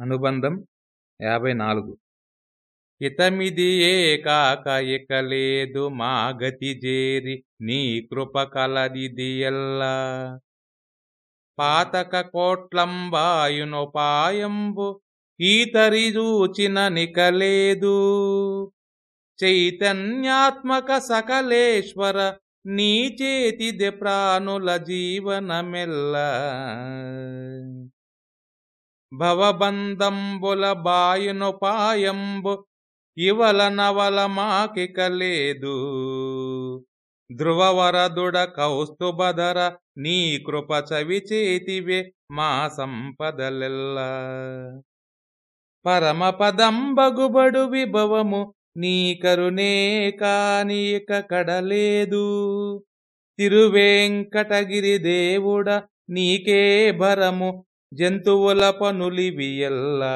అనుబంధం యాభై నాలుగు. హితమిది ఏ కాక ఇక లేదు మా గతి జేరి నీ కృప కలదిది ఎల్లా. పాతక కోట్లంబాయునుపాయంబు ఈతరి చూచిన నికలేదు. చైతన్యాత్మక సకలేశ్వర నీ చేతిది ప్రాణుల జీవనమెల్లా. భవబంధంబుల బాయునుపాయంబు ఇవల నవల మాకిక లేదు ధ్రువవరదుడ కౌస్తుభధర నీ కృప చవి చేతివే మా సంపదలెల్లా. పరమపదంబగుబడు విభవము నీ కరుణే కానీక కడలేదు. తిరువేంకటగిరి దేవుడ నీకే భరము జంతువుల పనులివియల్లా